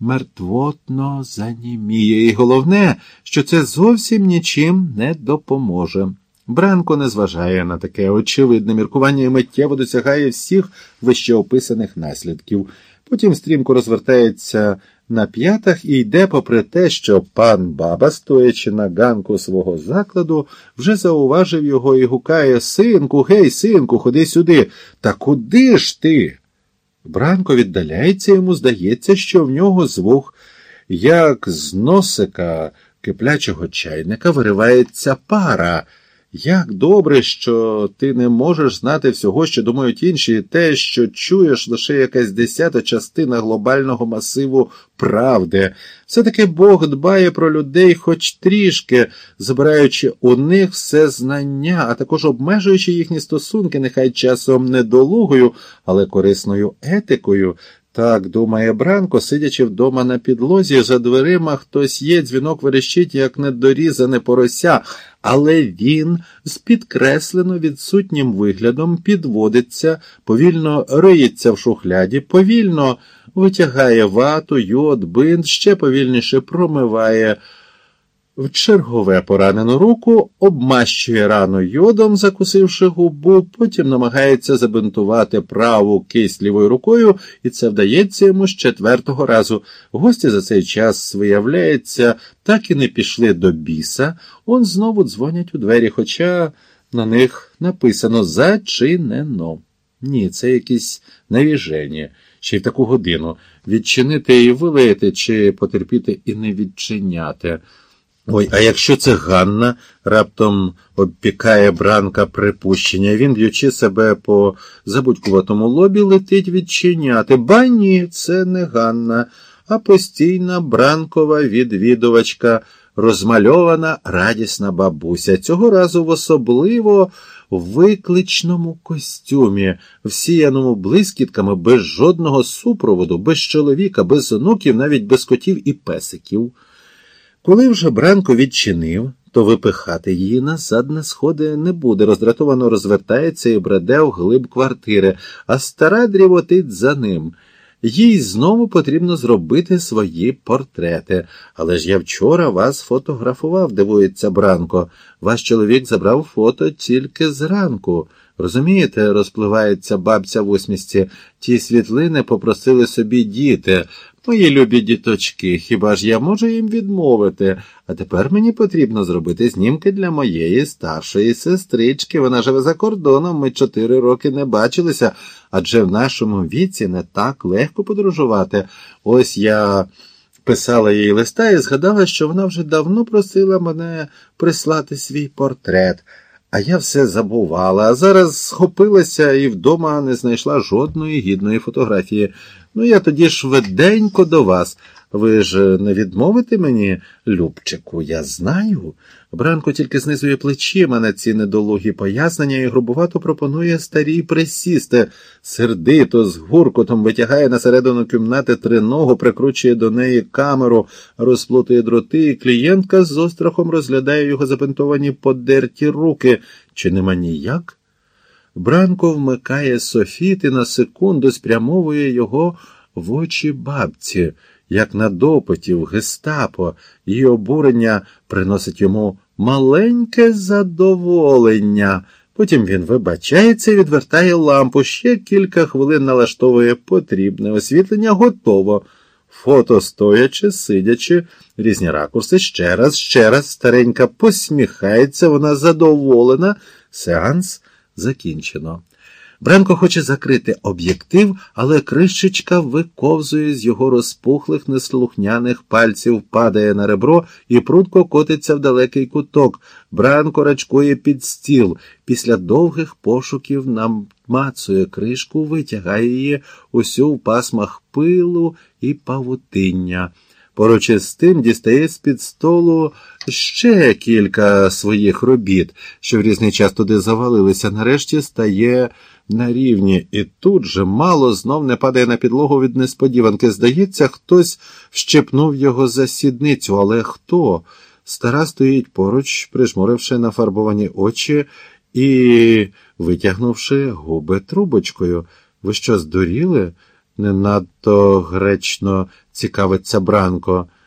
мертвотно заніміє. І головне, що це зовсім нічим не допоможе. Бранко не зважає на таке очевидне міркування і миттєво досягає всіх вищеописаних наслідків. Потім стрімко розвертається на п'ятах і йде попри те, що пан баба, стоячи на ганку свого закладу, вже зауважив його і гукає Синку, гей, синку, ходи сюди. Та куди ж ти? Бранко віддаляється, йому здається, що в нього звук, як з носика киплячого чайника виривається пара. Як добре, що ти не можеш знати всього, що думають інші, і те, що чуєш лише якась десята частина глобального масиву правди. Все-таки Бог дбає про людей хоч трішки, забираючи у них все знання, а також обмежуючи їхні стосунки, нехай часом недолугою, але корисною етикою. Так, думає Бранко, сидячи вдома на підлозі, за дверима хтось є, дзвінок верещить, як недорізане порося, але він з підкреслено відсутнім виглядом підводиться, повільно риється в шухляді, повільно витягає вату, йод, бинт, ще повільніше промиває в чергове поранену руку, обмащує рану йодом, закусивши губу, потім намагається забинтувати праву кисть лівою рукою, і це вдається йому з четвертого разу. Гості за цей час, виявляється, так і не пішли до біса, он знову дзвонять у двері, хоча на них написано зачинено. Ні, це якісь навіження. Ще й таку годину відчинити і вилити, чи потерпіти і не відчиняти. Ой, а якщо це Ганна раптом обпікає бранка припущення, він, б'ючи себе по забудькуватому лобі, летить відчиняти. Ба ні, це не Ганна, а постійна бранкова відвідувачка, розмальована радісна бабуся. Цього разу в особливо викличному костюмі, всіяному блискітками, без жодного супроводу, без чоловіка, без онуків, навіть без котів і песиків. Коли вже Бранко відчинив, то випихати її назад на сходи не буде. Роздратовано розвертається і бреде в глиб квартири, а стара дрівотить за ним. Їй знову потрібно зробити свої портрети. Але ж я вчора вас фотографував, дивується Бранко. Ваш чоловік забрав фото тільки зранку. Розумієте, розпливається бабця в усмісті. Ті світлини попросили собі діти. Мої любі діточки, хіба ж я можу їм відмовити? А тепер мені потрібно зробити знімки для моєї старшої сестрички. Вона живе за кордоном, ми чотири роки не бачилися, адже в нашому віці не так легко подорожувати. Ось я писала їй листа і згадала, що вона вже давно просила мене прислати свій портрет. А я все забувала, а зараз схопилася і вдома не знайшла жодної гідної фотографії. Ну, я тоді швиденько до вас. Ви ж не відмовите мені, Любчику, я знаю. Бранко тільки знизує плечима на ці недолугі пояснення і грубувато пропонує старій присісти, сердито, з гуркотом витягає на середину кімнати триногу, прикручує до неї камеру, розплутує дроти, і клієнтка з острахом розглядає його запентовані подерті руки. Чи нема ніяк? Бранко вмикає софіт і на секунду спрямовує його в очі бабці, як на допиті в гестапо, її обурення приносить йому маленьке задоволення. Потім він вибачається і відвертає лампу, ще кілька хвилин налаштовує потрібне освітлення, готово. Фото стоячи, сидячи, різні ракурси, ще раз, ще раз старенька посміхається, вона задоволена. Сеанс закінчено. Бранко хоче закрити об'єктив, але кришечка виковзує з його розпухлих неслухняних пальців, падає на ребро і прудко котиться в далекий куток. Бранко рачкує під стіл. Після довгих пошуків намацує кришку, витягає її усю в пасмах пилу і павутиння. Поруч із тим дістає з-під столу ще кілька своїх робіт, що в різний час туди завалилися, нарешті стає на рівні, і тут же мало знов не падає на підлогу від несподіванки. Здається, хтось вщепнув його за сідницю, але хто? Стара стоїть поруч, прижмуривши нафарбовані очі і витягнувши губи трубочкою. Ви що, здуріли? не надто гречно цікавиться Бранко.